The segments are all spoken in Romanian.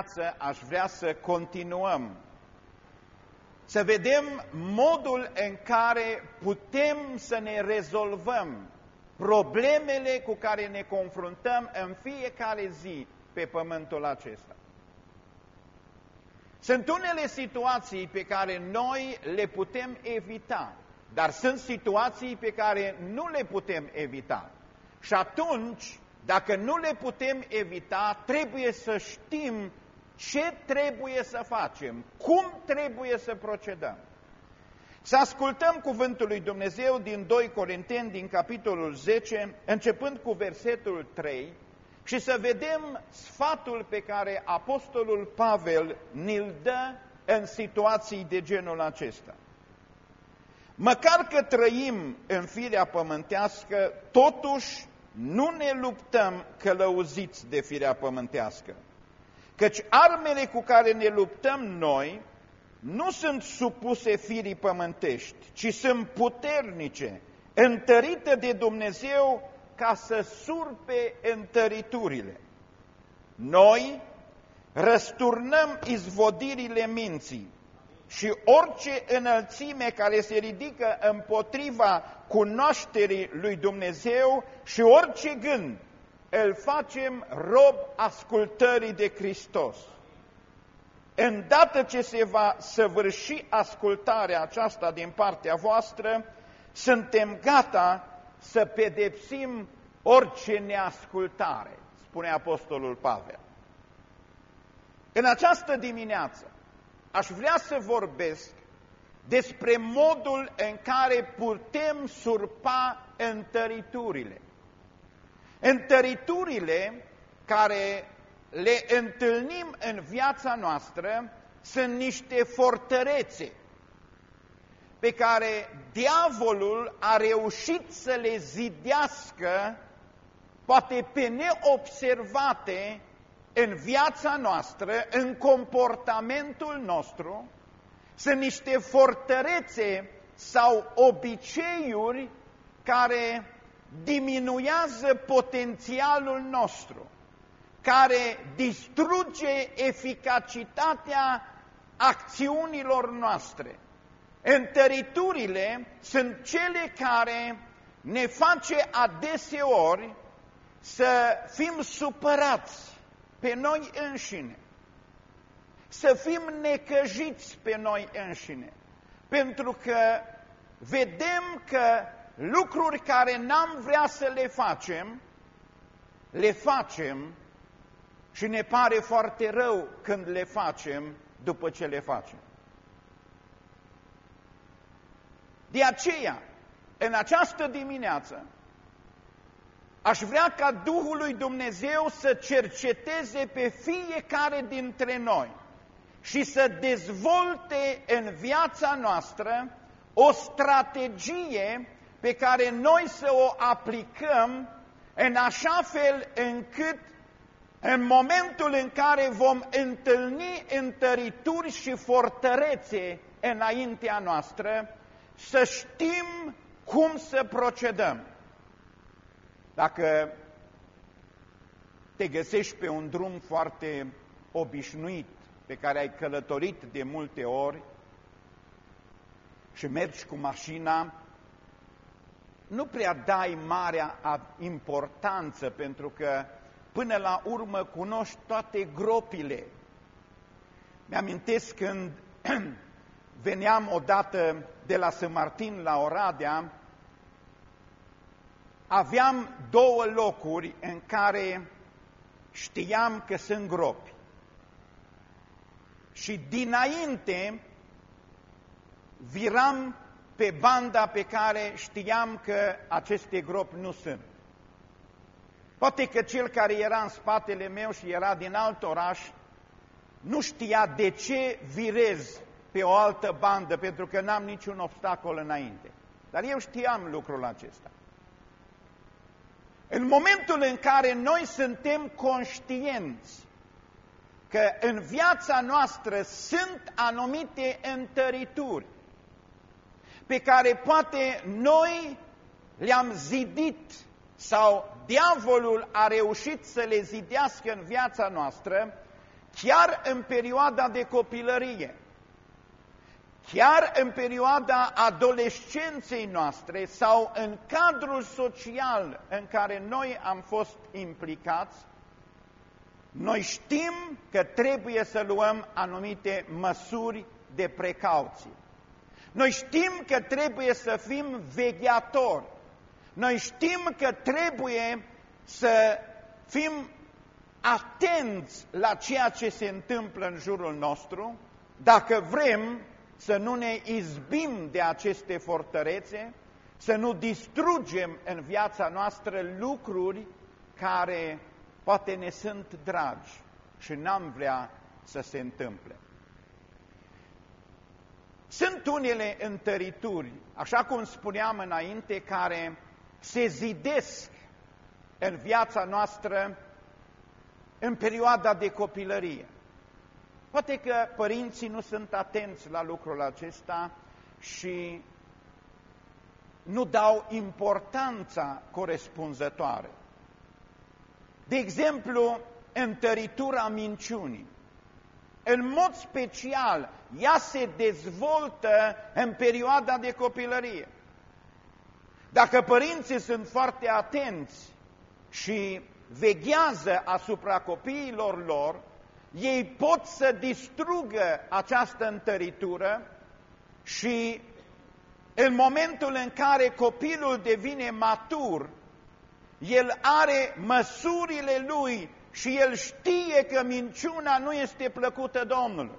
dimineață aș vrea să continuăm, să vedem modul în care putem să ne rezolvăm problemele cu care ne confruntăm în fiecare zi pe pământul acesta. Sunt unele situații pe care noi le putem evita, dar sunt situații pe care nu le putem evita. Și atunci, dacă nu le putem evita, trebuie să știm ce trebuie să facem, cum trebuie să procedăm. Să ascultăm cuvântul lui Dumnezeu din 2 Corinteni, din capitolul 10, începând cu versetul 3, și să vedem sfatul pe care Apostolul Pavel ni-l dă în situații de genul acesta. Măcar că trăim în firea pământească, totuși nu ne luptăm călăuziți de firea pământească, Căci armele cu care ne luptăm noi nu sunt supuse firii pământești, ci sunt puternice, întărite de Dumnezeu ca să surpe întăriturile. Noi răsturnăm izvodirile minții și orice înălțime care se ridică împotriva cunoașterii lui Dumnezeu și orice gând îl facem rob ascultării de Hristos. Îndată ce se va săvârși ascultarea aceasta din partea voastră, suntem gata să pedepsim orice neascultare, spune Apostolul Pavel. În această dimineață aș vrea să vorbesc despre modul în care putem surpa întăriturile Întăriturile care le întâlnim în viața noastră sunt niște fortărețe pe care diavolul a reușit să le zidească, poate pe neobservate, în viața noastră, în comportamentul nostru, sunt niște fortărețe sau obiceiuri care diminuează potențialul nostru, care distruge eficacitatea acțiunilor noastre. Întăriturile sunt cele care ne face adeseori să fim supărați pe noi înșine, să fim necăjiți pe noi înșine, pentru că vedem că lucruri care n-am vrea să le facem, le facem și ne pare foarte rău când le facem după ce le facem. De aceea, în această dimineață, aș vrea ca Duhul lui Dumnezeu să cerceteze pe fiecare dintre noi și să dezvolte în viața noastră o strategie pe care noi să o aplicăm în așa fel încât în momentul în care vom întâlni întărituri și fortărețe înaintea noastră, să știm cum să procedăm. Dacă te găsești pe un drum foarte obișnuit, pe care ai călătorit de multe ori și mergi cu mașina, nu prea dai marea importanță pentru că până la urmă cunoști toate gropile. Mi-amintesc când veneam odată de la Să Martin la Oradea, aveam două locuri în care știam că sunt gropi. Și dinainte viram pe banda pe care știam că aceste gropi nu sunt. Poate că cel care era în spatele meu și era din alt oraș, nu știa de ce virez pe o altă bandă, pentru că n-am niciun obstacol înainte. Dar eu știam lucrul acesta. În momentul în care noi suntem conștienți că în viața noastră sunt anumite întărituri, pe care poate noi le-am zidit sau diavolul a reușit să le zidească în viața noastră, chiar în perioada de copilărie, chiar în perioada adolescenței noastre sau în cadrul social în care noi am fost implicați, noi știm că trebuie să luăm anumite măsuri de precauție. Noi știm că trebuie să fim vegheatori. Noi știm că trebuie să fim atenți la ceea ce se întâmplă în jurul nostru, dacă vrem să nu ne izbim de aceste fortărețe, să nu distrugem în viața noastră lucruri care poate ne sunt dragi și n-am vrea să se întâmple. Sunt unele întărituri, așa cum spuneam înainte, care se zidesc în viața noastră în perioada de copilărie. Poate că părinții nu sunt atenți la lucrul acesta și nu dau importanța corespunzătoare. De exemplu, întăritura minciunii. În mod special, ea se dezvoltă în perioada de copilărie. Dacă părinții sunt foarte atenți și veghează asupra copiilor lor, ei pot să distrugă această întăritură și în momentul în care copilul devine matur, el are măsurile lui și el știe că minciuna nu este plăcută Domnului.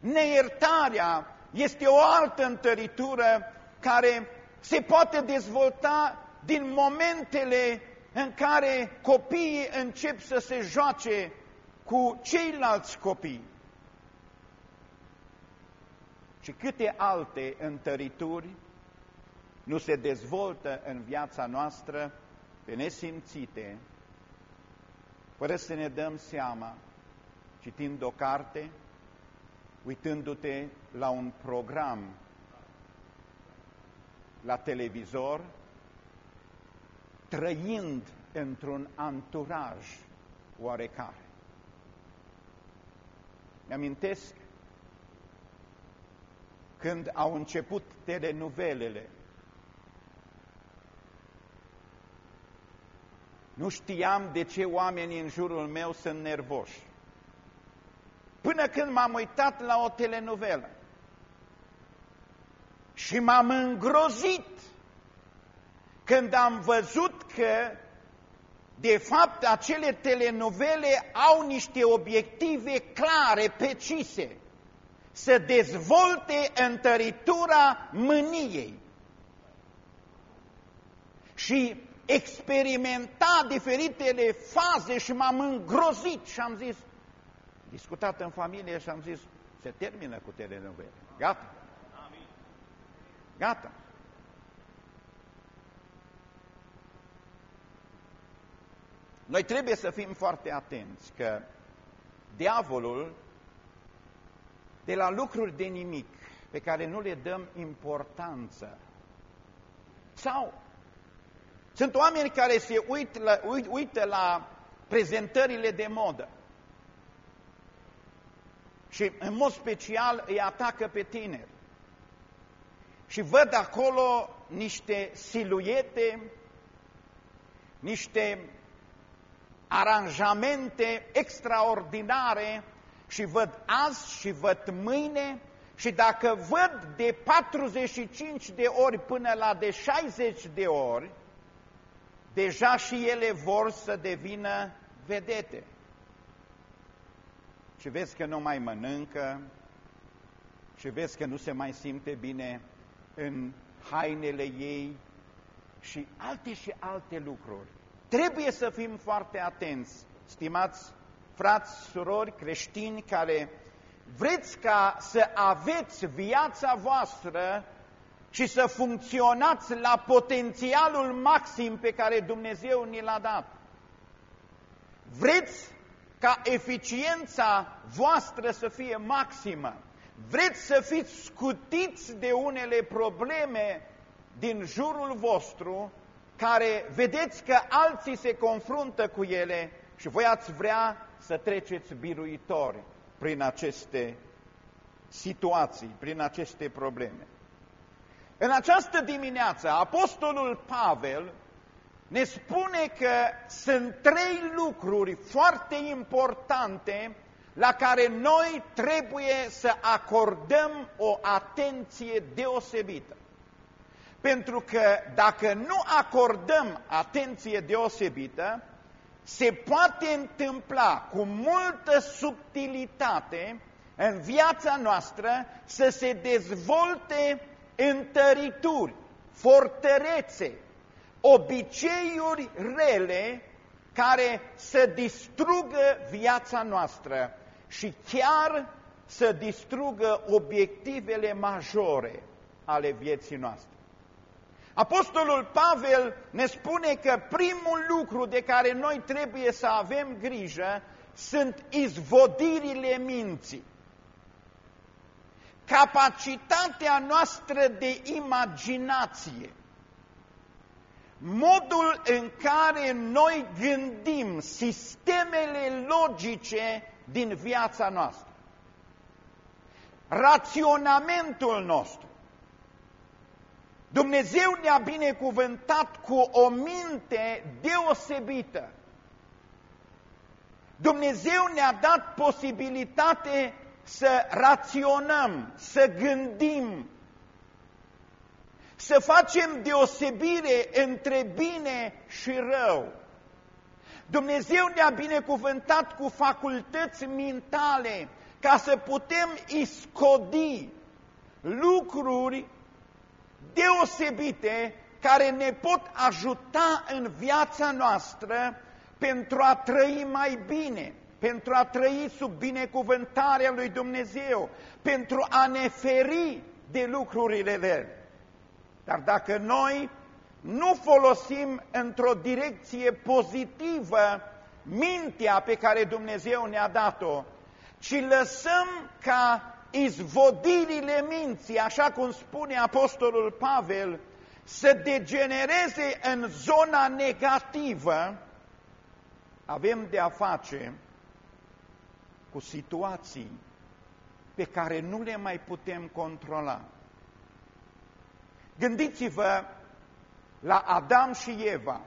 Neiertarea este o altă întăritură care se poate dezvolta din momentele în care copiii încep să se joace cu ceilalți copii. Și câte alte întărituri nu se dezvoltă în viața noastră pe nesimțite, fără să ne dăm seama, citind o carte, uitându-te la un program la televizor, trăind într-un anturaj oarecare. Mi-amintesc când au început telenovelele. Nu știam de ce oamenii în jurul meu sunt nervoși. Până când m-am uitat la o telenovelă și m-am îngrozit când am văzut că, de fapt, acele telenovele au niște obiective clare, precise, să dezvolte întăritura mâniei și experimenta diferitele faze și m-am îngrozit și am zis, discutat în familie și am zis, se termină cu telenovele. Gata. Gata. Noi trebuie să fim foarte atenți că diavolul, de la lucruri de nimic, pe care nu le dăm importanță, sau sunt oameni care se uit la, uit, uită la prezentările de modă și în mod special îi atacă pe tineri. Și văd acolo niște siluete, niște aranjamente extraordinare și văd azi și văd mâine și dacă văd de 45 de ori până la de 60 de ori, deja și ele vor să devină vedete. Și vezi că nu mai mănâncă, și vezi că nu se mai simte bine în hainele ei și alte și alte lucruri. Trebuie să fim foarte atenți, stimați frați, surori, creștini care vreți ca să aveți viața voastră și să funcționați la potențialul maxim pe care Dumnezeu ni l-a dat. Vreți ca eficiența voastră să fie maximă. Vreți să fiți scutiți de unele probleme din jurul vostru care vedeți că alții se confruntă cu ele și voi ați vrea să treceți biruitori prin aceste situații, prin aceste probleme. În această dimineață, Apostolul Pavel ne spune că sunt trei lucruri foarte importante la care noi trebuie să acordăm o atenție deosebită. Pentru că dacă nu acordăm atenție deosebită, se poate întâmpla cu multă subtilitate în viața noastră să se dezvolte întărituri, fortărețe, obiceiuri rele care să distrugă viața noastră și chiar să distrugă obiectivele majore ale vieții noastre. Apostolul Pavel ne spune că primul lucru de care noi trebuie să avem grijă sunt izvodirile minții. Capacitatea noastră de imaginație, modul în care noi gândim sistemele logice din viața noastră, raționamentul nostru. Dumnezeu ne-a binecuvântat cu o minte deosebită. Dumnezeu ne-a dat posibilitate să raționăm, să gândim, să facem deosebire între bine și rău. Dumnezeu ne-a binecuvântat cu facultăți mentale ca să putem iscodi lucruri deosebite care ne pot ajuta în viața noastră pentru a trăi mai bine, pentru a trăi sub binecuvântarea lui Dumnezeu, pentru a ne feri de lucrurile rele. Dar dacă noi nu folosim într-o direcție pozitivă mintea pe care Dumnezeu ne-a dat-o, ci lăsăm ca izvodirile minții, așa cum spune Apostolul Pavel, să degenereze în zona negativă, avem de a face cu situații pe care nu le mai putem controla. Gândiți-vă la Adam și Eva.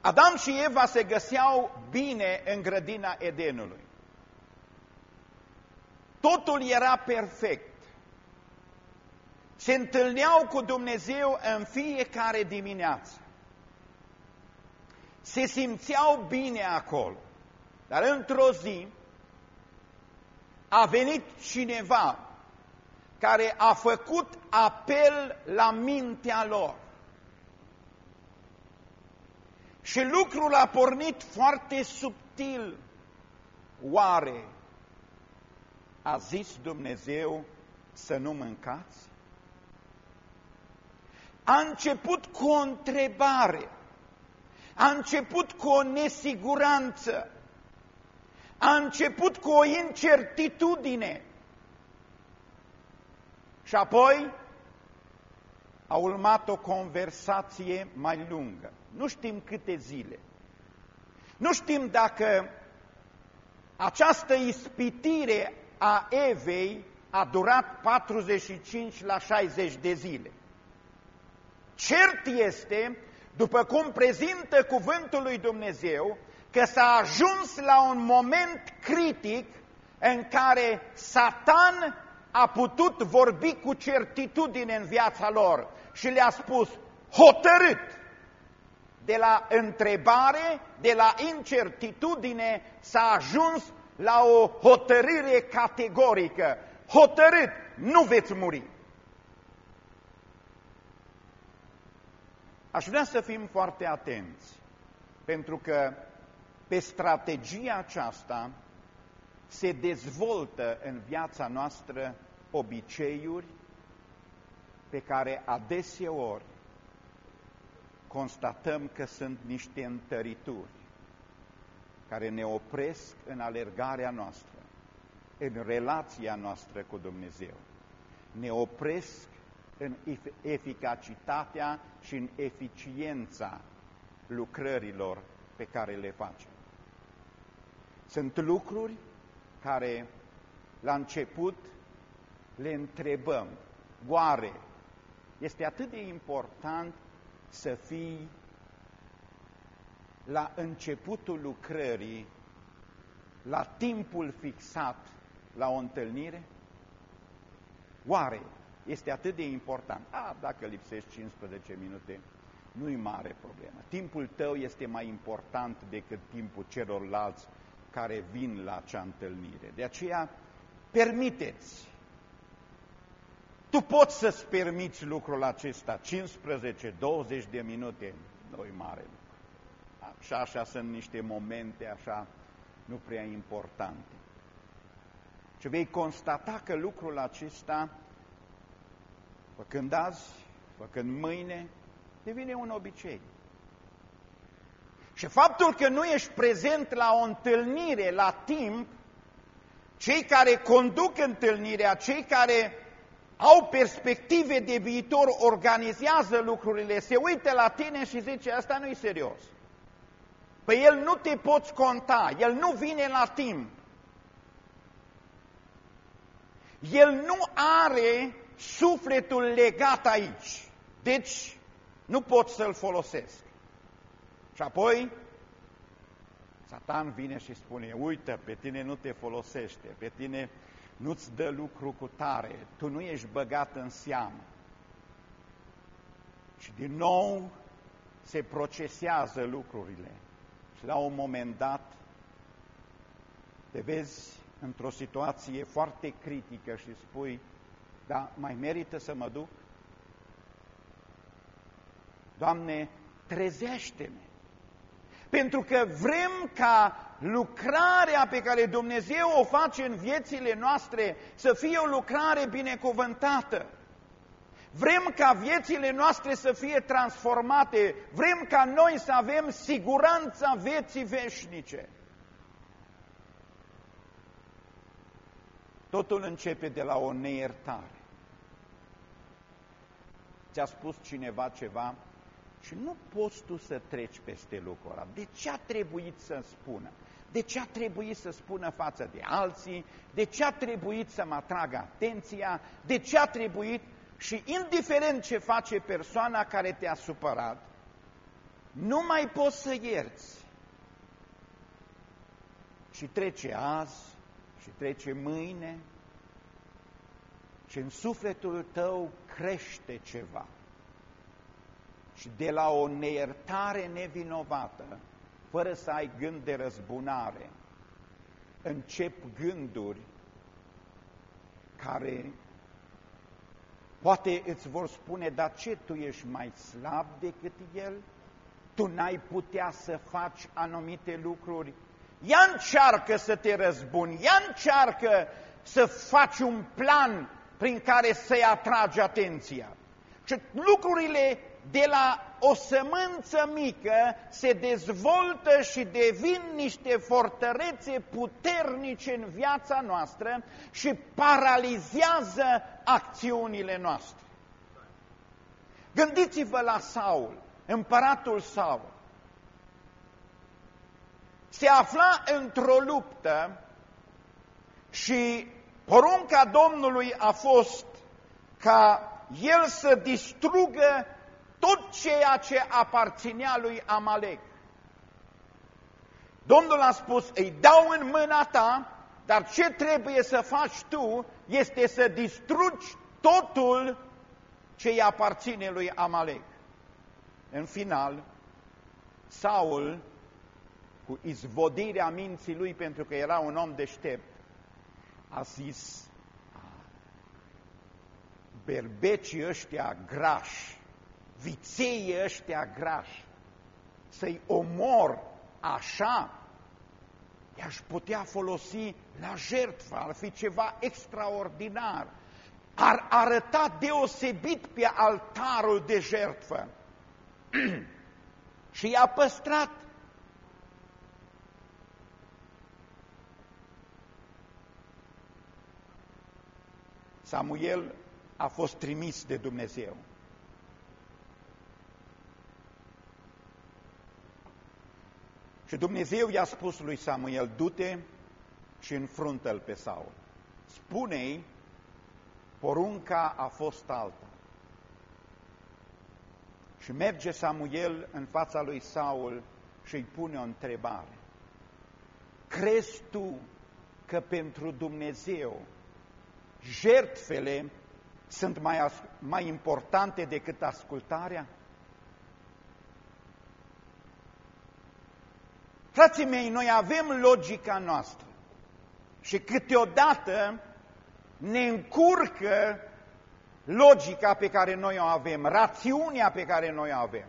Adam și Eva se găseau bine în grădina Edenului. Totul era perfect. Se întâlneau cu Dumnezeu în fiecare dimineață. Se simțeau bine acolo. Dar într-o zi, a venit cineva care a făcut apel la mintea lor. Și lucrul a pornit foarte subtil. Oare a zis Dumnezeu să nu mâncați? A început cu o întrebare, a început cu o nesiguranță, a început cu o incertitudine și apoi a urmat o conversație mai lungă. Nu știm câte zile. Nu știm dacă această ispitire a Evei a durat 45 la 60 de zile. Cert este, după cum prezintă cuvântul lui Dumnezeu, că s-a ajuns la un moment critic în care Satan a putut vorbi cu certitudine în viața lor și le-a spus hotărât de la întrebare, de la incertitudine s-a ajuns la o hotărâre categorică. Hotărât, nu veți muri. Aș vrea să fim foarte atenți, pentru că pe strategia aceasta se dezvoltă în viața noastră obiceiuri pe care adeseori constatăm că sunt niște întărituri care ne opresc în alergarea noastră, în relația noastră cu Dumnezeu. ne opresc în eficacitatea și în eficiența lucrărilor pe care le facem. Sunt lucruri care la început le întrebăm, oare este atât de important să fii la începutul lucrării, la timpul fixat la o întâlnire? Oare este atât de important? A, dacă lipsești 15 minute, nu-i mare problemă. Timpul tău este mai important decât timpul celorlalți care vin la acea întâlnire. De aceea, permiteți. Tu poți să-ți permiți lucrul acesta, 15-20 de minute, nu-i mare lucru. Așa, așa sunt niște momente, așa, nu prea importante. Și vei constata că lucrul acesta, făcând azi, făcând mâine, devine un obicei. Și faptul că nu ești prezent la o întâlnire la timp, cei care conduc întâlnirea, cei care au perspective de viitor, organizează lucrurile, se uită la tine și zice, asta nu e serios. Păi el nu te poți conta, el nu vine la timp. El nu are sufletul legat aici. Deci, nu pot să-l folosesc. Și apoi, Satan vine și spune, uite, pe tine nu te folosește, pe tine nu-ți dă lucru cu tare, tu nu ești băgat în seamă. Și din nou se procesează lucrurile. Și la un moment dat te vezi într-o situație foarte critică și spui, da, mai merită să mă duc? Doamne, trezește-ne! Pentru că vrem ca lucrarea pe care Dumnezeu o face în viețile noastre să fie o lucrare binecuvântată. Vrem ca viețile noastre să fie transformate, vrem ca noi să avem siguranța vieții veșnice. Totul începe de la o neiertare. Ți-a spus cineva ceva și nu poți tu să treci peste lucrul ăla. De ce a trebuit să spună? De ce a trebuit să spună față de alții? De ce a trebuit să mă atragă atenția? De ce a trebuit? Și indiferent ce face persoana care te-a supărat, nu mai poți să ierți. Și trece azi, și trece mâine, și în sufletul tău crește ceva. Și de la o neiertare nevinovată, fără să ai gând de răzbunare, încep gânduri care poate îți vor spune, dar ce, tu ești mai slab decât el? Tu n-ai putea să faci anumite lucruri? Ia încearcă să te răzbuni, ia încearcă să faci un plan prin care să-i atragi atenția. Și lucrurile de la o sămânță mică se dezvoltă și devin niște fortărețe puternice în viața noastră și paralizează acțiunile noastre. Gândiți-vă la Saul, împăratul Saul. Se afla într-o luptă și porunca Domnului a fost ca el să distrugă tot ceea ce aparținea lui Amalek. Domnul a spus, îi dau în mâna ta, dar ce trebuie să faci tu este să distrugi totul ce îi aparține lui Amalek. În final, Saul, cu izvodirea minții lui, pentru că era un om deștept, a zis, berbecii ăștia grași, viței ăștia grași, să-i omor așa, i-aș putea folosi la jertfă, ar fi ceva extraordinar, ar arăta deosebit pe altarul de jertfă. și i-a păstrat Samuel a fost trimis de Dumnezeu. Și Dumnezeu i-a spus lui Samuel, du-te și înfruntă-l pe Saul. Spune-i, porunca a fost alta. Și merge Samuel în fața lui Saul și îi pune o întrebare. Crezi tu că pentru Dumnezeu jertfele sunt mai, mai importante decât ascultarea? Frații mei, noi avem logica noastră și câteodată ne încurcă logica pe care noi o avem, rațiunea pe care noi o avem.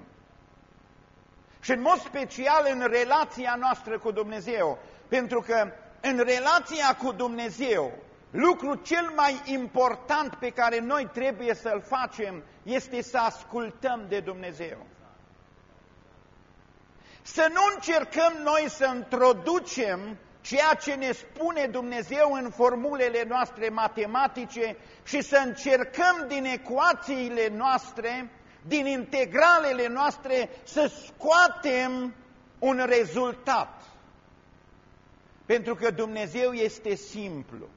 Și în mod special în relația noastră cu Dumnezeu, pentru că în relația cu Dumnezeu, lucrul cel mai important pe care noi trebuie să-l facem este să ascultăm de Dumnezeu. Să nu încercăm noi să introducem ceea ce ne spune Dumnezeu în formulele noastre matematice și să încercăm din ecuațiile noastre, din integralele noastre, să scoatem un rezultat. Pentru că Dumnezeu este simplu,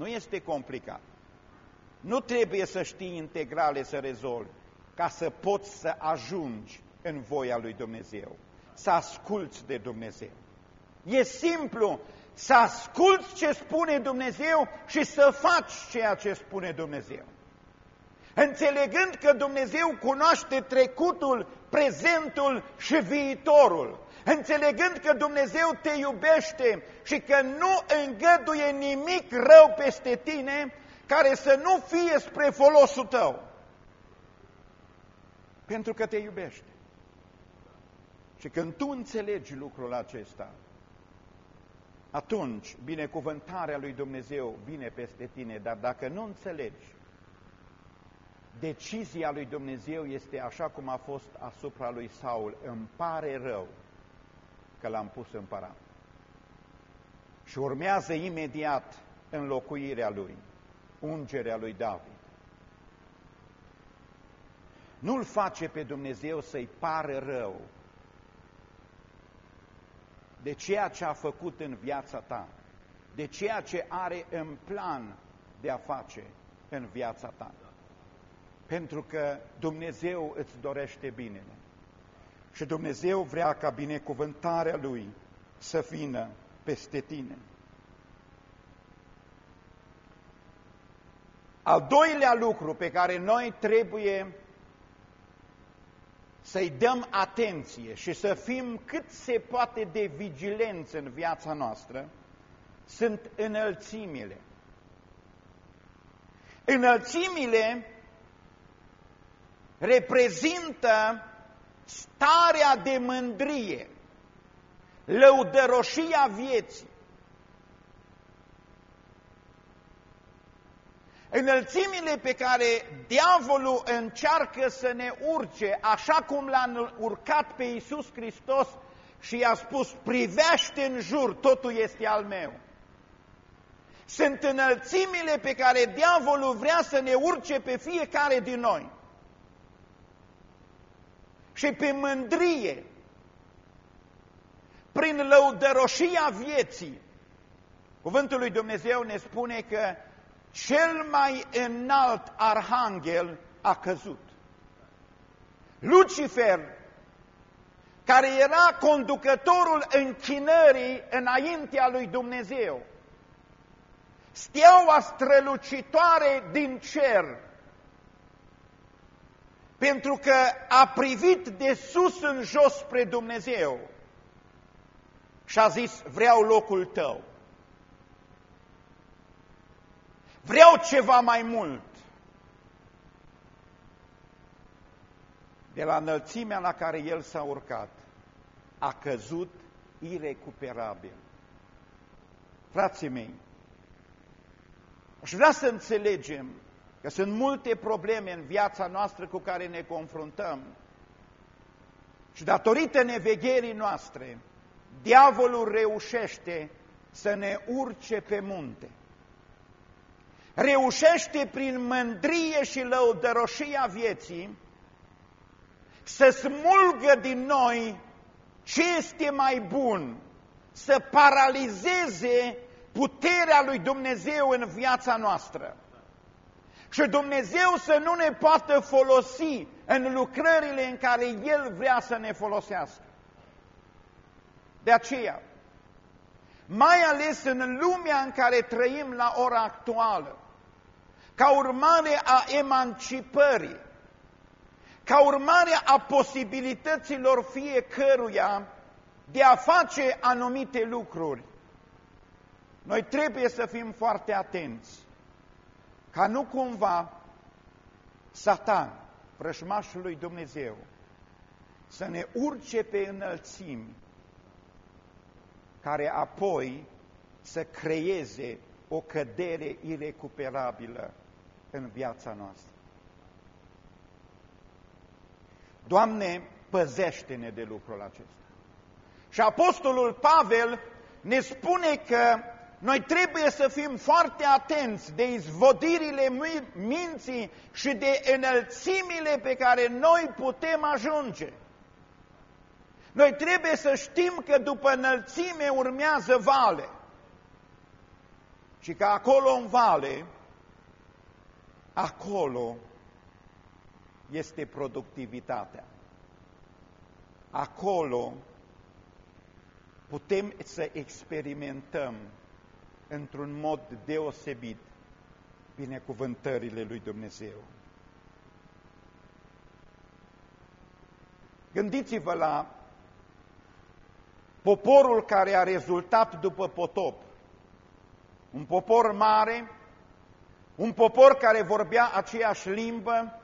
nu este complicat. Nu trebuie să știi integrale să rezolvi, ca să poți să ajungi în voia lui Dumnezeu, să asculți de Dumnezeu. E simplu să asculți ce spune Dumnezeu și să faci ceea ce spune Dumnezeu. Înțelegând că Dumnezeu cunoaște trecutul, prezentul și viitorul, înțelegând că Dumnezeu te iubește și că nu îngăduie nimic rău peste tine care să nu fie spre folosul tău. Pentru că te iubește. Și când tu înțelegi lucrul acesta, atunci binecuvântarea lui Dumnezeu vine peste tine, dar dacă nu înțelegi, decizia lui Dumnezeu este așa cum a fost asupra lui Saul, îmi pare rău că l-am pus împărat. Și urmează imediat înlocuirea lui, ungerea lui David. Nu-l face pe Dumnezeu să-i pară rău de ceea ce a făcut în viața ta, de ceea ce are în plan de a face în viața ta. Pentru că Dumnezeu îți dorește binele. Și Dumnezeu vrea ca binecuvântarea Lui să vină peste tine. Al doilea lucru pe care noi trebuie să-i dăm atenție și să fim cât se poate de vigilenți în viața noastră, sunt înălțimile. Înălțimile reprezintă starea de mândrie, lăudăroșia vieții. Înălțimile pe care diavolul încearcă să ne urce, așa cum l-a urcat pe Iisus Hristos și i-a spus, privește în jur, totul este al meu. Sunt înălțimile pe care diavolul vrea să ne urce pe fiecare din noi. Și pe mândrie, prin lăudăroșia vieții. Cuvântul lui Dumnezeu ne spune că cel mai înalt arhanghel a căzut. Lucifer, care era conducătorul închinării înaintea lui Dumnezeu, steaua strălucitoare din cer, pentru că a privit de sus în jos spre Dumnezeu și a zis, vreau locul tău. Vreau ceva mai mult. De la înălțimea la care el s-a urcat, a căzut irecuperabil. Frații mei, aș vrea să înțelegem că sunt multe probleme în viața noastră cu care ne confruntăm și datorită nevegherii noastre, diavolul reușește să ne urce pe munte reușește prin mândrie și lăudăroșia vieții să smulgă din noi ce este mai bun, să paralizeze puterea lui Dumnezeu în viața noastră. Și Dumnezeu să nu ne poată folosi în lucrările în care El vrea să ne folosească. De aceea, mai ales în lumea în care trăim la ora actuală, ca urmare a emancipării, ca urmare a posibilităților fiecăruia de a face anumite lucruri, noi trebuie să fim foarte atenți ca nu cumva Satan, vrășmașul lui Dumnezeu, să ne urce pe înălțimi, care apoi să creeze o cădere irecuperabilă în viața noastră. Doamne, păzește-ne de lucrul acesta. Și Apostolul Pavel ne spune că noi trebuie să fim foarte atenți de izvodirile minții și de înălțimile pe care noi putem ajunge. Noi trebuie să știm că după înălțime urmează vale. Și că acolo în vale, acolo este productivitatea. Acolo putem să experimentăm într-un mod deosebit binecuvântările lui Dumnezeu. Gândiți-vă la poporul care a rezultat după potop. Un popor mare, un popor care vorbea aceeași limbă,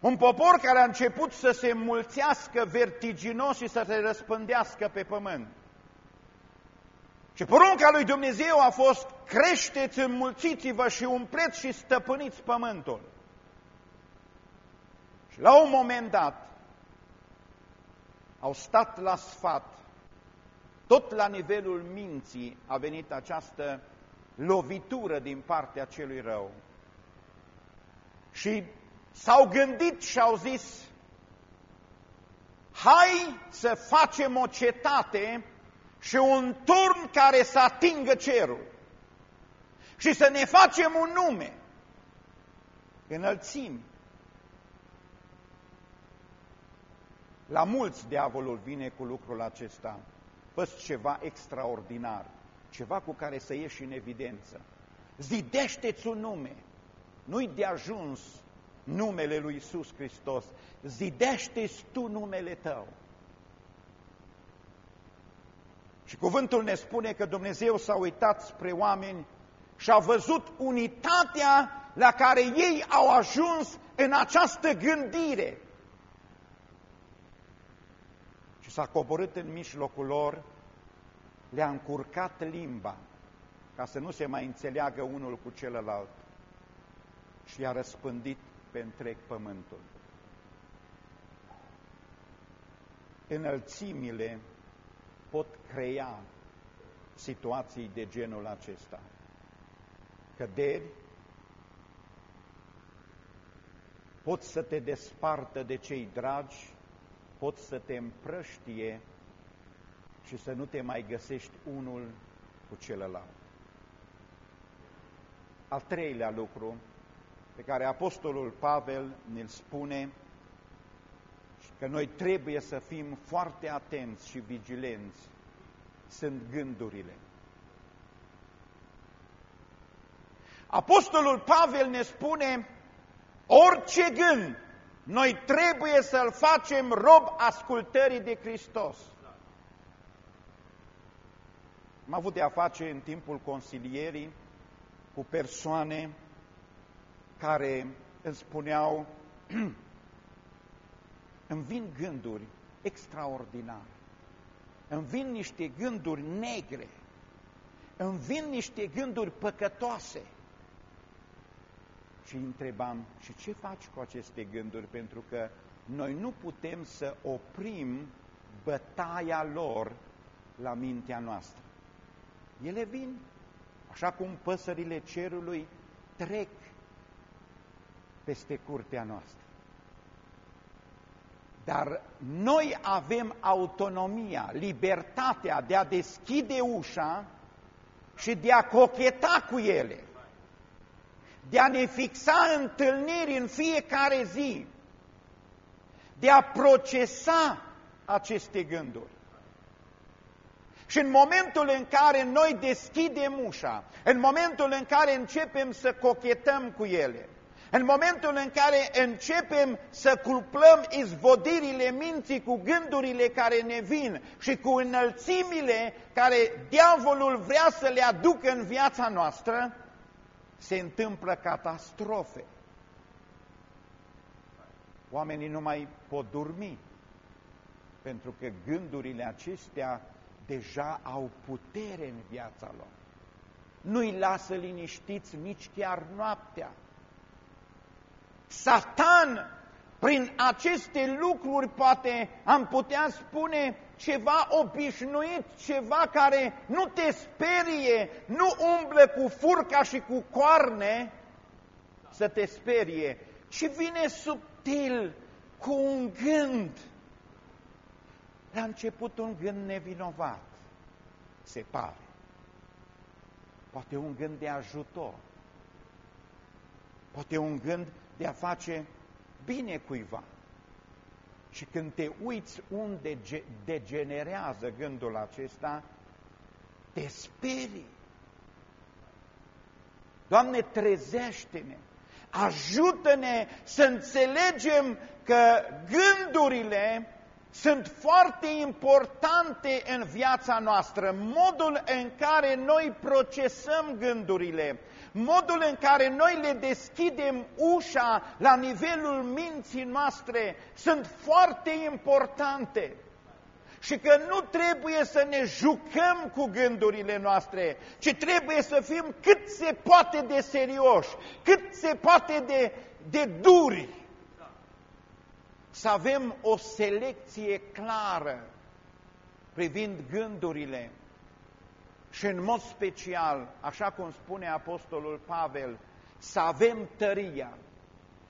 un popor care a început să se mulțească vertiginos și să se răspândească pe pământ. Și porunca lui Dumnezeu a fost, creșteți, înmulțiți-vă și umpleți și stăpâniți pământul. Și la un moment dat, au stat la sfat, tot la nivelul minții a venit această lovitură din partea celui rău. Și s-au gândit și au zis, hai să facem o cetate și un turn care să atingă cerul și să ne facem un nume. Înălțim. La mulți diavolul vine cu lucrul acesta. Fă ceva extraordinar, ceva cu care să ieși în evidență. Zidește-ți un nume. Nu-i de ajuns numele lui Isus Hristos. Zidește-ți tu numele tău. Și cuvântul ne spune că Dumnezeu s-a uitat spre oameni și a văzut unitatea la care ei au ajuns în această gândire. Și s-a coborât în mijlocul lor, le-a încurcat limba, ca să nu se mai înțeleagă unul cu celălalt, și i-a răspândit pe întreg pământul. Înălțimile pot crea situații de genul acesta. Căderi pot să te despartă de cei dragi, pot să te împrăștie și să nu te mai găsești unul cu celălalt. Al treilea lucru pe care Apostolul Pavel ne-l spune că noi trebuie să fim foarte atenți și vigilenți, sunt gândurile. Apostolul Pavel ne spune, orice gând, noi trebuie să-l facem rob ascultării de Hristos. Am avut de a face în timpul consilierii cu persoane care îmi spuneau îmi vin gânduri extraordinare, îmi vin niște gânduri negre, îmi vin niște gânduri păcătoase. Și întrebam, și ce faci cu aceste gânduri? Pentru că noi nu putem să oprim bătaia lor la mintea noastră. Ele vin, așa cum păsările cerului trec peste curtea noastră. Dar noi avem autonomia, libertatea de a deschide ușa și de a cocheta cu ele, de a ne fixa întâlniri în fiecare zi, de a procesa aceste gânduri. Și în momentul în care noi deschidem ușa, în momentul în care începem să cochetăm cu ele, în momentul în care începem să culplăm izvodirile minții cu gândurile care ne vin și cu înălțimile care diavolul vrea să le aducă în viața noastră, se întâmplă catastrofe. Oamenii nu mai pot dormi, pentru că gândurile acestea deja au putere în viața lor. Nu-i lasă liniștiți nici chiar noaptea. Satan, prin aceste lucruri, poate am putea spune ceva obișnuit, ceva care nu te sperie, nu umblă cu furca și cu coarne să te sperie, ci vine subtil cu un gând. La început un gând nevinovat, se pare. Poate un gând de ajutor, poate un gând de a face bine cuiva. Și când te uiți unde degenerează gândul acesta, te sperii. Doamne, trezește-ne, ajută-ne să înțelegem că gândurile sunt foarte importante în viața noastră, modul în care noi procesăm gândurile, modul în care noi le deschidem ușa la nivelul minții noastre sunt foarte importante. Și că nu trebuie să ne jucăm cu gândurile noastre, ci trebuie să fim cât se poate de serioși, cât se poate de, de duri. Să avem o selecție clară privind gândurile și în mod special, așa cum spune Apostolul Pavel, să avem tăria,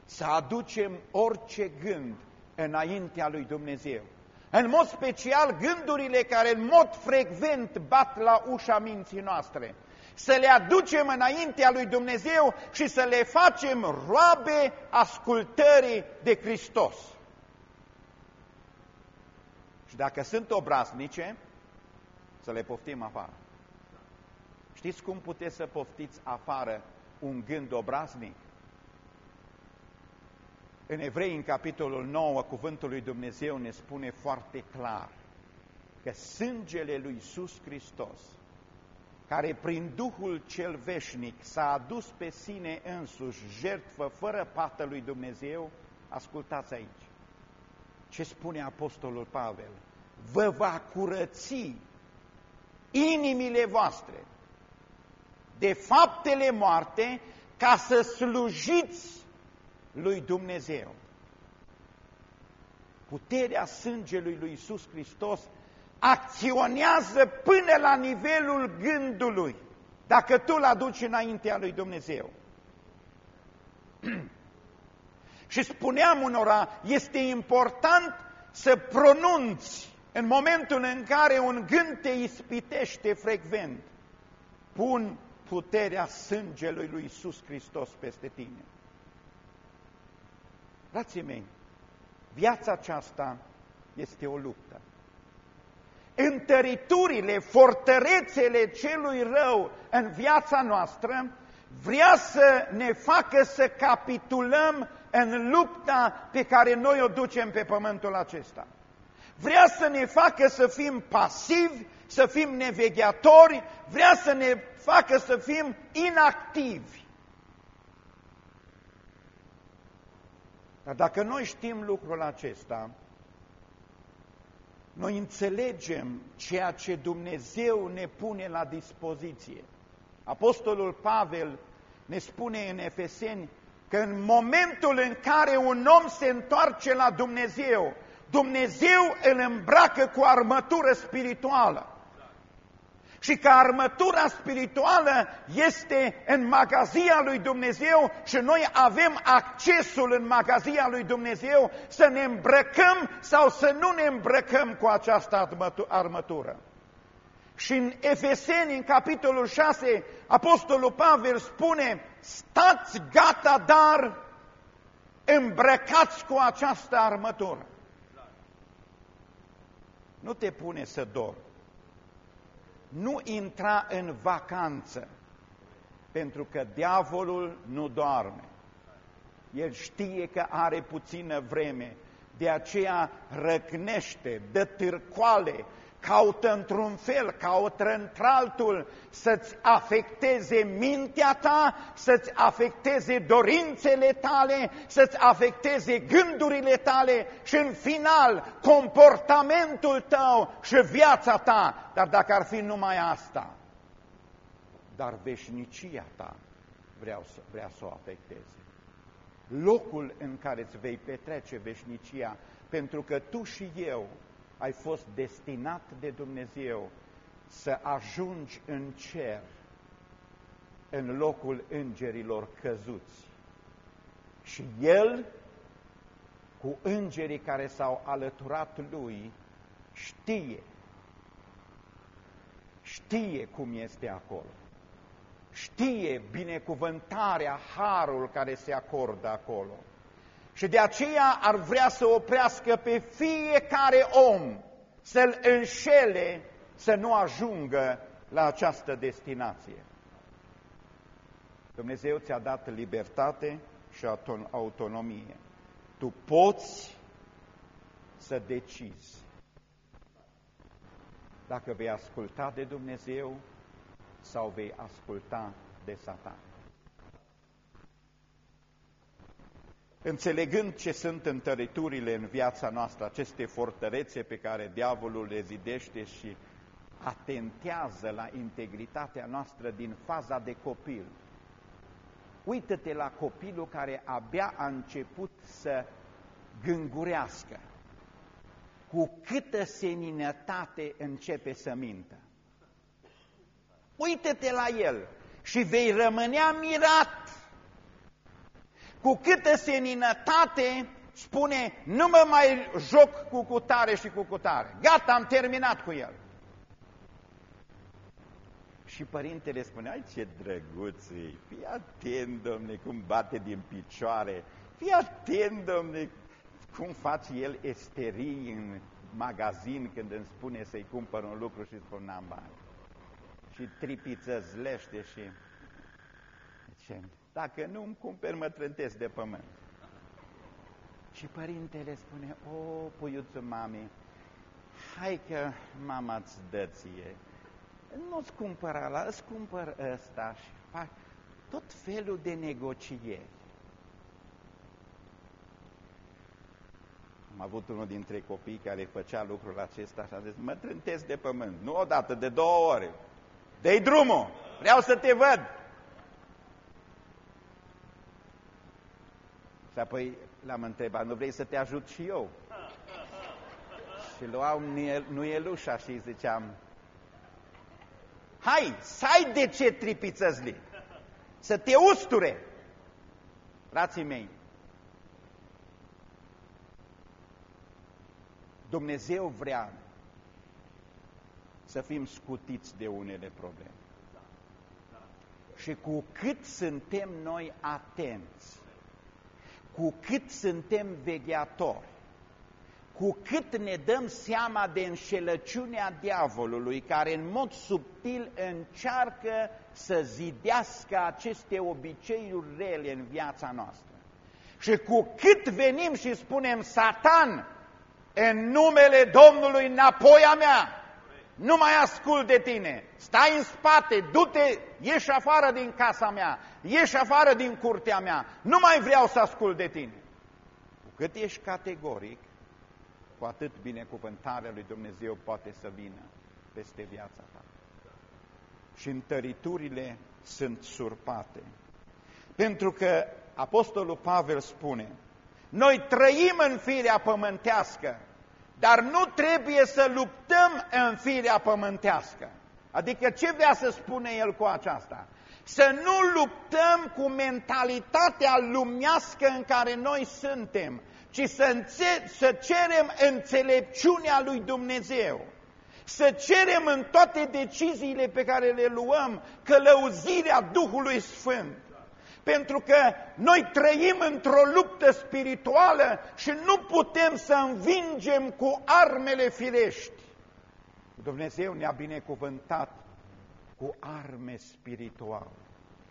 să aducem orice gând înaintea lui Dumnezeu. În mod special gândurile care în mod frecvent bat la ușa minții noastre. Să le aducem înaintea lui Dumnezeu și să le facem roabe ascultării de Hristos. Și dacă sunt obraznice, să le poftim afară. Știți cum puteți să poftiți afară un gând obraznic? În Evrei, în capitolul 9, cuvântul lui Dumnezeu ne spune foarte clar că sângele lui Iisus Hristos, care prin Duhul cel veșnic s-a adus pe sine însuși jertfă fără pată lui Dumnezeu, ascultați aici. Ce spune Apostolul Pavel? Vă va curăți inimile voastre de faptele moarte ca să slujiți lui Dumnezeu. Puterea sângelui lui Iisus Hristos acționează până la nivelul gândului, dacă tu îl aduci înaintea lui Dumnezeu. Și spuneam unora, este important să pronunți în momentul în care un gând te ispitește frecvent. Pun puterea sângelui lui Iisus Hristos peste tine. Frații mei, viața aceasta este o luptă. Întăriturile, fortărețele celui rău în viața noastră vrea să ne facă să capitulăm în lupta pe care noi o ducem pe pământul acesta. Vrea să ne facă să fim pasivi, să fim nevegheatori, vrea să ne facă să fim inactivi. Dar dacă noi știm lucrul acesta, noi înțelegem ceea ce Dumnezeu ne pune la dispoziție. Apostolul Pavel ne spune în Efeseni că în momentul în care un om se întoarce la Dumnezeu, Dumnezeu îl îmbracă cu armătură spirituală. și că armătura spirituală este în magazia lui Dumnezeu și noi avem accesul în magazia lui Dumnezeu să ne îmbrăcăm sau să nu ne îmbrăcăm cu această armătură. Și în Efeseni, în capitolul 6, Apostolul Pavel spune, stați gata, dar îmbrăcați cu această armătură. Nu te pune să dormi nu intra în vacanță, pentru că diavolul nu doarme. El știe că are puțină vreme, de aceea răcnește, dă târcoale, caută într-un fel, caută într-altul să-ți afecteze mintea ta, să-ți afecteze dorințele tale, să-ți afecteze gândurile tale și în final comportamentul tău și viața ta. Dar dacă ar fi numai asta, dar veșnicia ta vreau să, vrea să o afecteze. Locul în care îți vei petrece veșnicia, pentru că tu și eu ai fost destinat de Dumnezeu să ajungi în cer, în locul îngerilor căzuți. Și El, cu îngerii care s-au alăturat Lui, știe, știe cum este acolo. Știe binecuvântarea, harul care se acordă acolo. Și de aceea ar vrea să oprească pe fiecare om, să-l înșele, să nu ajungă la această destinație. Dumnezeu ți-a dat libertate și autonomie. Tu poți să decizi dacă vei asculta de Dumnezeu sau vei asculta de Satan. Înțelegând ce sunt întăriturile în viața noastră, aceste fortărețe pe care diavolul le zidește și atentează la integritatea noastră din faza de copil. Uită-te la copilul care abia a început să gângurească. Cu câtă seninătate începe să mintă. Uită-te la el și vei rămânea mirat cu câtă seninătate spune, nu mă mai joc cu cutare și cu cutare. Gata, am terminat cu el. Și părintele spune, ai ce drăguț fii atent, domne, cum bate din picioare, fii atent, domne, cum face el esterii în magazin când îmi spune să-i cumpăr un lucru și spun n-am bani. Și tripiță zlește și... Ce? Dacă nu îmi cumperi, mă trântesc de pământ. Și părintele spune, o, puiuțul mami, hai că mama îți dă ție. Nu-ți cumpăra la, îți cumpăr ăsta și fac tot felul de negocieri. Am avut unul dintre copii care făcea lucrul acesta și a zis, mă trântesc de pământ, nu odată, de două ore. Dei drumul, vreau să te văd. Și apoi l-am întrebat, nu vrei să te ajut și eu? Și luau nuielușa și ziceam, hai, să ai de ce tripițăzli, să te usture. Frații mei, Dumnezeu vrea să fim scutiți de unele probleme. Și cu cât suntem noi atenți cu cât suntem vegheatori, cu cât ne dăm seama de înșelăciunea diavolului, care în mod subtil încearcă să zidească aceste obiceiuri rele în viața noastră. Și cu cât venim și spunem, Satan, în numele Domnului înapoi a mea, nu mai ascult de tine, stai în spate, du-te, ieși afară din casa mea, ieși afară din curtea mea, nu mai vreau să ascult de tine. Cu cât ești categoric, cu atât binecuvântarea lui Dumnezeu poate să vină peste viața ta. Și întăriturile sunt surpate. Pentru că Apostolul Pavel spune, noi trăim în firea pământească, dar nu trebuie să luptăm în firea pământească. Adică ce vrea să spune el cu aceasta? Să nu luptăm cu mentalitatea lumească în care noi suntem, ci să, să cerem înțelepciunea lui Dumnezeu. Să cerem în toate deciziile pe care le luăm călăuzirea Duhului Sfânt. Pentru că noi trăim într-o luptă spirituală și nu putem să învingem cu armele firești. Dumnezeu ne-a binecuvântat cu arme spirituale,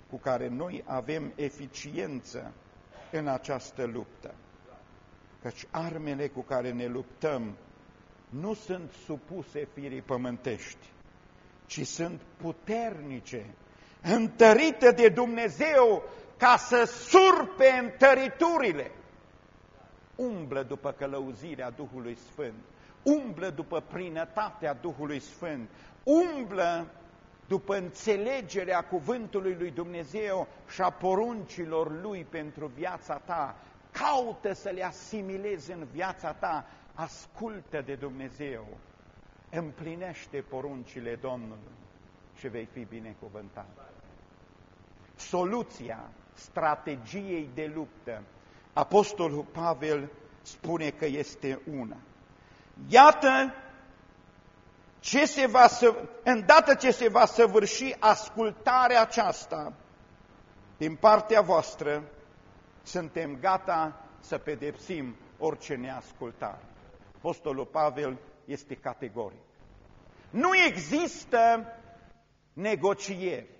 cu care noi avem eficiență în această luptă. Căci armele cu care ne luptăm nu sunt supuse firii pământești, ci sunt puternice, întărite de Dumnezeu ca să surpe întăriturile. Umblă după călăuzirea Duhului Sfânt, umblă după plinătatea Duhului Sfânt, umblă după înțelegerea cuvântului lui Dumnezeu și a poruncilor lui pentru viața ta, caută să le asimilezi în viața ta, ascultă de Dumnezeu, împlinește poruncile Domnului și vei fi binecuvântat. Soluția strategiei de luptă, Apostolul Pavel spune că este una. Iată ce se va să, îndată ce se va săvârși ascultarea aceasta din partea voastră, suntem gata să pedepsim orice neascultare. Apostolul Pavel este categoric. Nu există negocieri.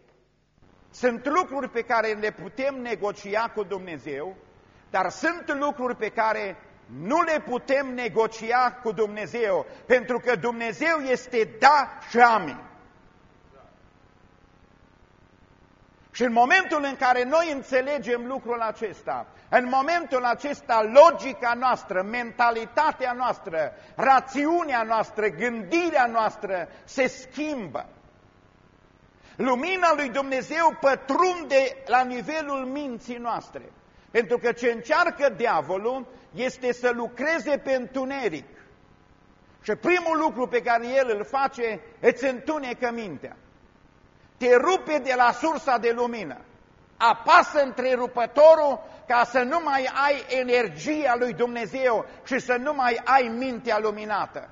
Sunt lucruri pe care le putem negocia cu Dumnezeu, dar sunt lucruri pe care nu le putem negocia cu Dumnezeu, pentru că Dumnezeu este da și amin. Și în momentul în care noi înțelegem lucrul acesta, în momentul acesta logica noastră, mentalitatea noastră, rațiunea noastră, gândirea noastră se schimbă. Lumina lui Dumnezeu pătrunde la nivelul minții noastre. Pentru că ce încearcă diavolul este să lucreze pe întuneric. Și primul lucru pe care el îl face, îți întunecă mintea. Te rupe de la sursa de lumină. Apasă întrerupătorul ca să nu mai ai energia lui Dumnezeu și să nu mai ai mintea luminată.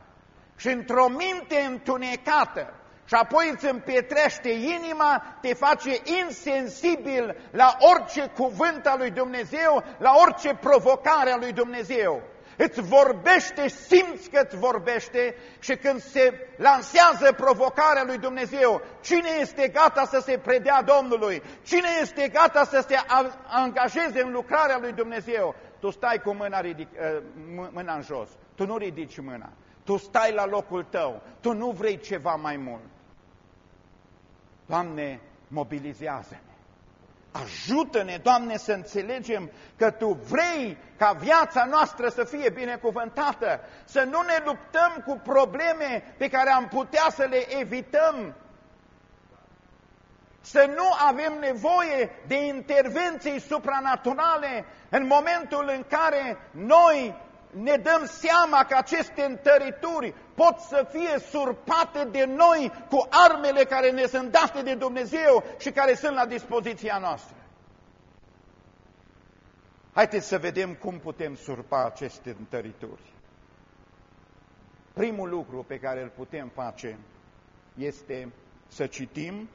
Și într-o minte întunecată, și apoi îți împietrește inima, te face insensibil la orice cuvânt al lui Dumnezeu, la orice provocare a lui Dumnezeu. Îți vorbește, simți că îți vorbește și când se lansează provocarea lui Dumnezeu, cine este gata să se predea Domnului? Cine este gata să se angajeze în lucrarea lui Dumnezeu? Tu stai cu mâna, ridic, ă, mâna în jos, tu nu ridici mâna, tu stai la locul tău, tu nu vrei ceva mai mult. Doamne, mobilizează-ne. Ajută-ne, Doamne, să înțelegem că Tu vrei ca viața noastră să fie binecuvântată, să nu ne luptăm cu probleme pe care am putea să le evităm, să nu avem nevoie de intervenții supranaturale în momentul în care noi ne dăm seama că aceste întărituri pot să fie surpate de noi cu armele care ne sunt date de Dumnezeu și care sunt la dispoziția noastră. Haideți să vedem cum putem surpa aceste întărituri. Primul lucru pe care îl putem face este să citim,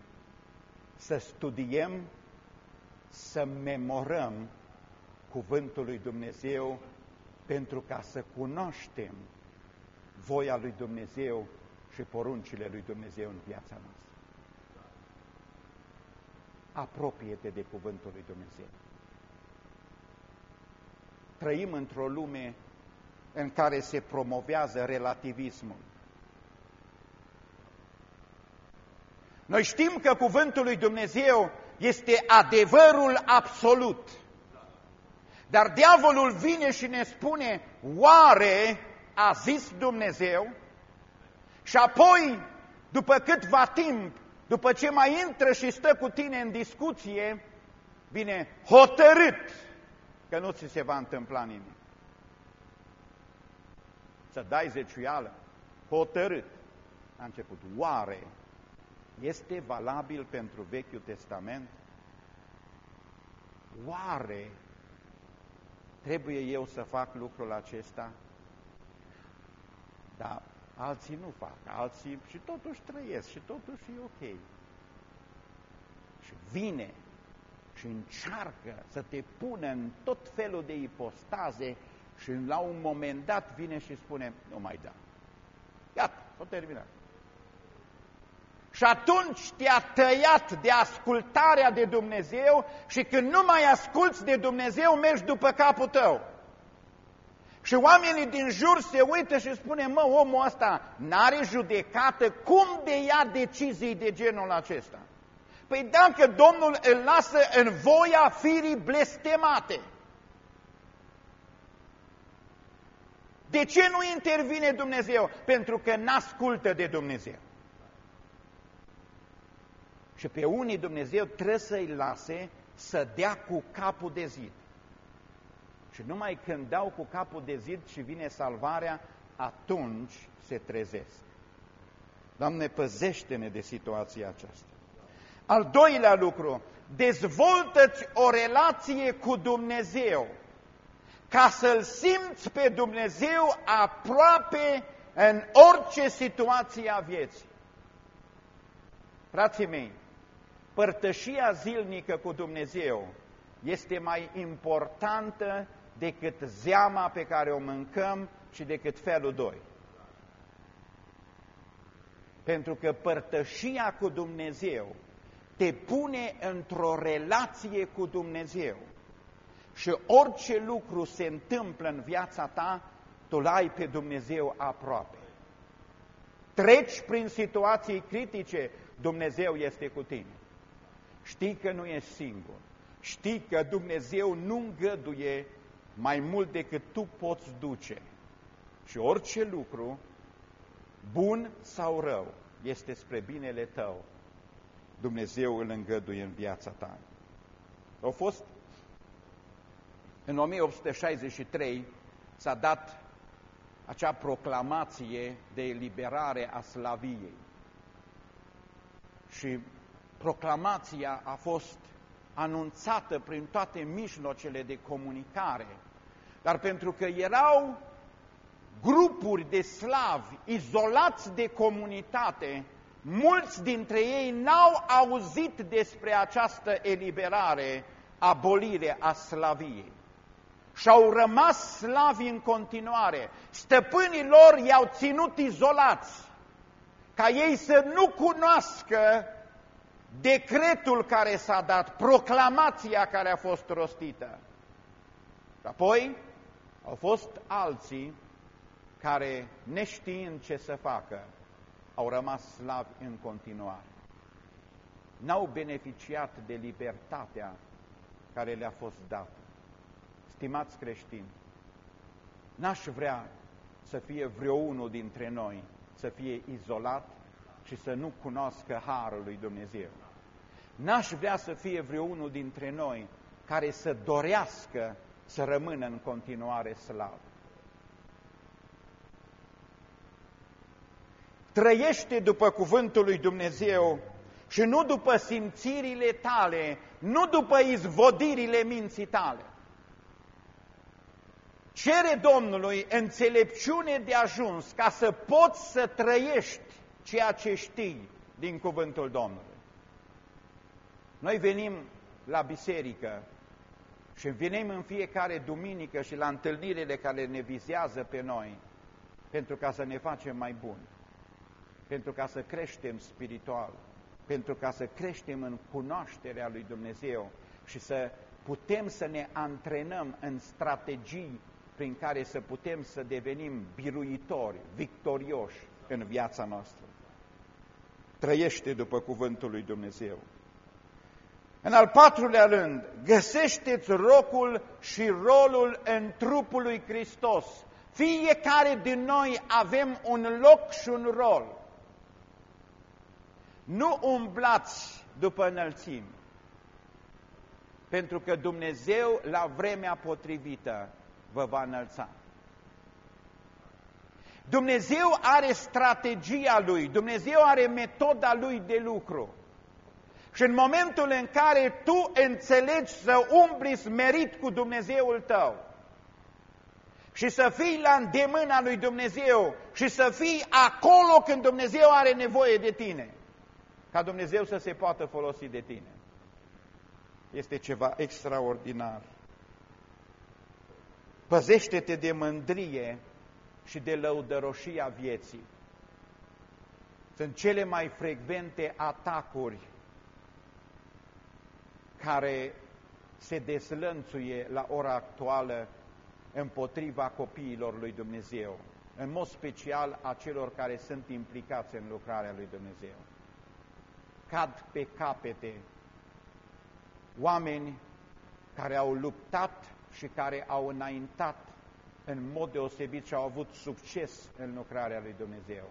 să studiem, să memorăm Cuvântul lui Dumnezeu pentru ca să cunoaștem voia lui Dumnezeu și poruncile lui Dumnezeu în viața noastră. Apropie-te de cuvântul lui Dumnezeu. Trăim într-o lume în care se promovează relativismul. Noi știm că cuvântul lui Dumnezeu este adevărul absolut. Dar diavolul vine și ne spune, oare a zis Dumnezeu? Și apoi, după câtva timp, după ce mai intră și stă cu tine în discuție, vine hotărât că nu ți se va întâmpla nimic. Să dai zeciuială, hotărât. A început, oare este valabil pentru Vechiul Testament? Oare trebuie eu să fac lucrul acesta? Dar alții nu fac, alții și totuși trăiesc și totuși e ok. Și vine și încearcă să te pună în tot felul de ipostaze și la un moment dat vine și spune, nu mai da. Iată, s-a terminat. Și atunci te-a tăiat de ascultarea de Dumnezeu și când nu mai asculți de Dumnezeu, mergi după capul tău. Și oamenii din jur se uită și spune, mă, omul ăsta n-are judecată, cum de ia decizii de genul acesta? Păi dacă Domnul îl lasă în voia firii blestemate, de ce nu intervine Dumnezeu? Pentru că n-ascultă de Dumnezeu. Și pe unii Dumnezeu trebuie să-i lase să dea cu capul de zid. Și numai când dau cu capul de zid și vine salvarea, atunci se trezesc. Doamne, păzește-ne de situația aceasta. Al doilea lucru, dezvoltă-ți o relație cu Dumnezeu ca să-L simți pe Dumnezeu aproape în orice situație a vieții. Frații mei, părtășia zilnică cu Dumnezeu este mai importantă decât zeama pe care o mâncăm și decât felul doi. Pentru că părtășia cu Dumnezeu te pune într-o relație cu Dumnezeu. Și orice lucru se întâmplă în viața ta, tu l-ai pe Dumnezeu aproape. Treci prin situații critice, Dumnezeu este cu tine. Știi că nu ești singur. Știi că Dumnezeu nu îngăduie mai mult decât tu poți duce. Și orice lucru, bun sau rău, este spre binele tău. Dumnezeu îl îngăduie în viața ta. Au fost, în 1863, s-a dat acea proclamație de eliberare a Slaviei. Și proclamația a fost anunțată prin toate mijlocele de comunicare, dar pentru că erau grupuri de slavi izolați de comunitate, mulți dintre ei n-au auzit despre această eliberare, abolire a slaviei. Și au rămas slavi în continuare. Stăpânii lor i-au ținut izolați, ca ei să nu cunoască decretul care s-a dat, proclamația care a fost rostită. Și apoi au fost alții care, neștiind ce să facă, au rămas slavi în continuare. N-au beneficiat de libertatea care le-a fost dată. Stimați creștini, n-aș vrea să fie vreo unul dintre noi să fie izolat și să nu cunoască Harul lui Dumnezeu. N-aș vrea să fie vreunul dintre noi care să dorească să rămână în continuare slavă. Trăiește după cuvântul lui Dumnezeu și nu după simțirile tale, nu după izvodirile minții tale. Cere Domnului înțelepciune de ajuns ca să poți să trăiești ceea ce știi din cuvântul Domnului. Noi venim la biserică și venim în fiecare duminică și la întâlnirile care ne vizează pe noi pentru ca să ne facem mai buni, pentru ca să creștem spiritual, pentru ca să creștem în cunoașterea lui Dumnezeu și să putem să ne antrenăm în strategii prin care să putem să devenim biruitori, victorioși în viața noastră. Trăiește după cuvântul lui Dumnezeu. În al patrulea rând, găsește-ți rocul și rolul în trupul lui Hristos. Fiecare din noi avem un loc și un rol. Nu umblați după înălțimi, pentru că Dumnezeu la vremea potrivită vă va înălța. Dumnezeu are strategia Lui, Dumnezeu are metoda Lui de lucru. Și în momentul în care tu înțelegi să umbli smerit cu Dumnezeul tău și să fii la îndemâna lui Dumnezeu și să fii acolo când Dumnezeu are nevoie de tine, ca Dumnezeu să se poată folosi de tine. Este ceva extraordinar. Păzește-te de mândrie și de lăudăroșia vieții. Sunt cele mai frecvente atacuri care se deslănțuie la ora actuală împotriva copiilor lui Dumnezeu, în mod special a celor care sunt implicați în lucrarea lui Dumnezeu. Cad pe capete oameni care au luptat și care au înaintat în mod deosebit și au avut succes în lucrarea lui Dumnezeu,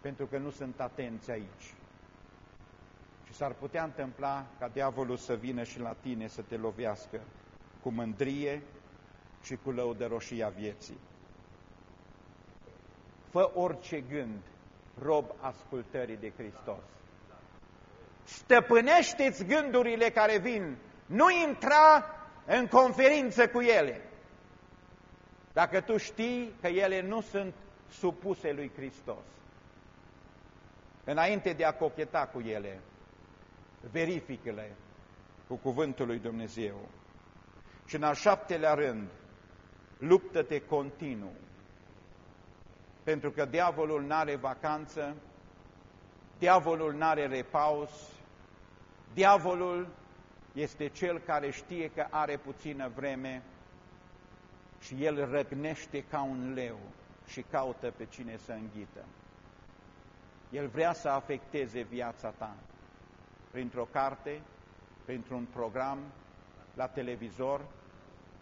pentru că nu sunt atenți aici. Și s-ar putea întâmpla ca diavolul să vină și la tine să te lovească cu mândrie și cu lăudăroșia vieții. Fă orice gând, rob ascultării de Hristos. Stăpânește-ți gândurile care vin, nu intra în conferință cu ele. Dacă tu știi că ele nu sunt supuse lui Hristos, înainte de a cocheta cu ele, verifică-le cu cuvântul lui Dumnezeu. Și în al șaptelea rând, luptă-te continuu, pentru că diavolul nu are vacanță, diavolul nu are repaus, diavolul este cel care știe că are puțină vreme și el răgnește ca un leu și caută pe cine să înghită. El vrea să afecteze viața ta printr-o carte, printr-un program la televizor,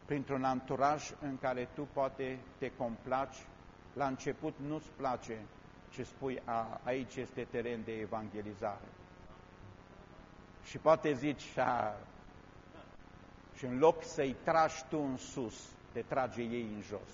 printr-un anturaj în care tu poate te complaci. La început nu-ți place ce spui, a, aici este teren de evangelizare. Și poate zici, a, și în loc să-i tragi tu în sus, te trage ei în jos.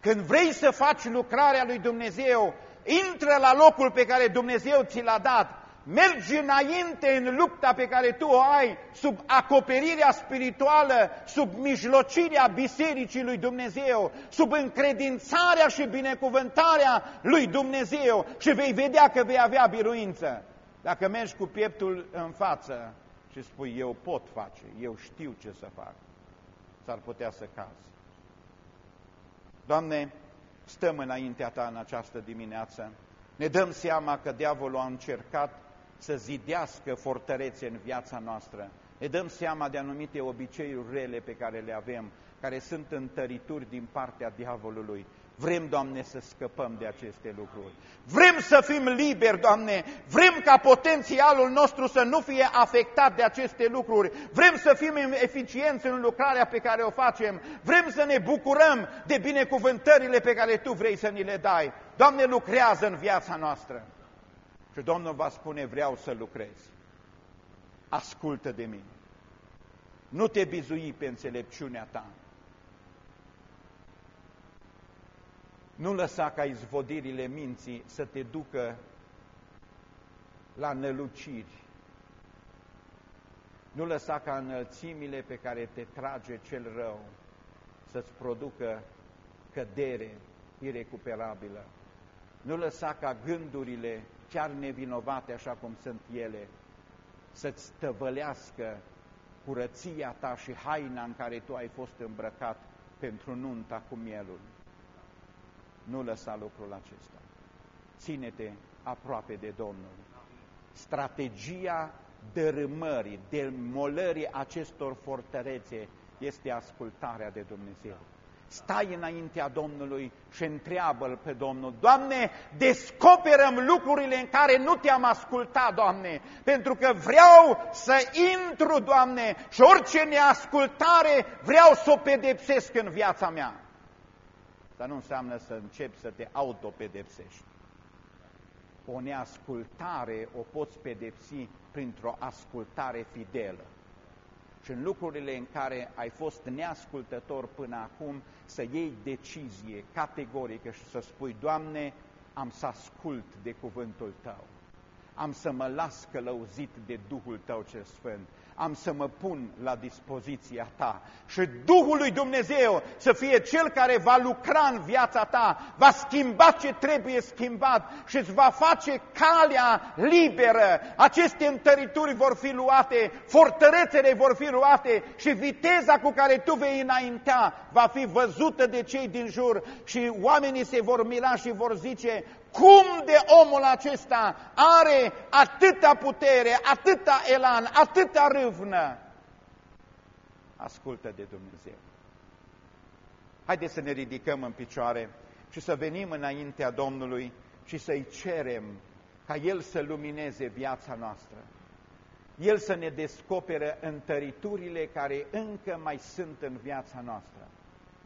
Când vrei să faci lucrarea lui Dumnezeu, intră la locul pe care Dumnezeu ți l-a dat, mergi înainte în lupta pe care tu o ai, sub acoperirea spirituală, sub mijlocirea Bisericii lui Dumnezeu, sub încredințarea și binecuvântarea lui Dumnezeu și vei vedea că vei avea biruință. Dacă mergi cu pieptul în față și spui, eu pot face, eu știu ce să fac, s-ar putea să cazi. Doamne, stăm înaintea Ta în această dimineață, ne dăm seama că diavolul a încercat să zidească fortărețe în viața noastră. Ne dăm seama de anumite obiceiuri rele pe care le avem, care sunt întărituri din partea diavolului. Vrem, Doamne, să scăpăm de aceste lucruri. Vrem să fim liberi, Doamne. Vrem ca potențialul nostru să nu fie afectat de aceste lucruri. Vrem să fim eficienți în lucrarea pe care o facem. Vrem să ne bucurăm de binecuvântările pe care Tu vrei să ni le dai. Doamne, lucrează în viața noastră. Și Domnul va spune, vreau să lucrez. Ascultă de mine. Nu te bizui pe înțelepciunea ta. Nu lăsa ca izvodirile minții să te ducă la năluciri. Nu lăsa ca înălțimile pe care te trage cel rău să-ți producă cădere irecuperabilă. Nu lăsa ca gândurile, chiar nevinovate așa cum sunt ele, să-ți tăvălească curăția ta și haina în care tu ai fost îmbrăcat pentru nunta cu mielul. Nu lăsa lucrul acesta. Ține-te aproape de Domnul. Strategia dărâmării, demolării acestor fortărețe este ascultarea de Dumnezeu stai înaintea Domnului și întreabă-L pe Domnul, Doamne, descoperăm lucrurile în care nu te-am ascultat, Doamne, pentru că vreau să intru, Doamne, și orice neascultare vreau să o pedepsesc în viața mea. Dar nu înseamnă să începi să te autopedepsești. O neascultare o poți pedepsi printr-o ascultare fidelă. și în lucrurile în care ai fost neascultător până acum, să iei decizie categorică și să spui, Doamne, am să ascult de cuvântul Tău, am să mă las călăuzit de Duhul Tău cel Sfânt, am să mă pun la dispoziția ta și Duhul lui Dumnezeu să fie Cel care va lucra în viața ta, va schimba ce trebuie schimbat și îți va face calea liberă. Aceste întărituri vor fi luate, fortărețele vor fi luate și viteza cu care tu vei înaintea va fi văzută de cei din jur și oamenii se vor mira și vor zice, cum de omul acesta are atâta putere, atâta elan, atâta râvnă? Ascultă de Dumnezeu. Haideți să ne ridicăm în picioare și să venim înaintea Domnului și să-i cerem ca El să lumineze viața noastră. El să ne descopere întăriturile care încă mai sunt în viața noastră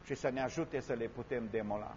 și să ne ajute să le putem demola.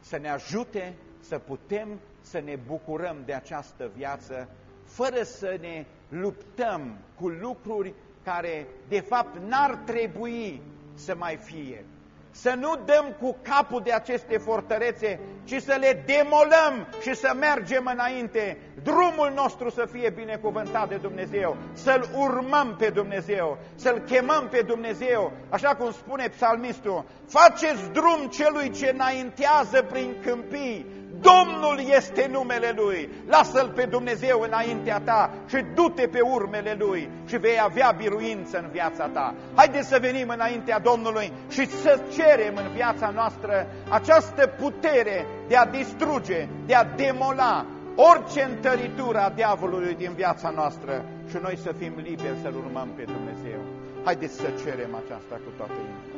Să ne ajute să putem să ne bucurăm de această viață fără să ne luptăm cu lucruri care de fapt n-ar trebui să mai fie să nu dăm cu capul de aceste fortărețe, ci să le demolăm și să mergem înainte. Drumul nostru să fie binecuvântat de Dumnezeu, să-L urmăm pe Dumnezeu, să-L chemăm pe Dumnezeu, așa cum spune psalmistul, faceți drum celui ce înaintează prin câmpii, Domnul este numele Lui. Lasă-L pe Dumnezeu înaintea ta și du-te pe urmele Lui și vei avea biruință în viața ta. Haideți să venim înaintea Domnului și să cerem în viața noastră această putere de a distruge, de a demola orice întăritură a diavolului din viața noastră și noi să fim liberi să-L urmăm pe Dumnezeu. Haideți să cerem aceasta cu toată inima.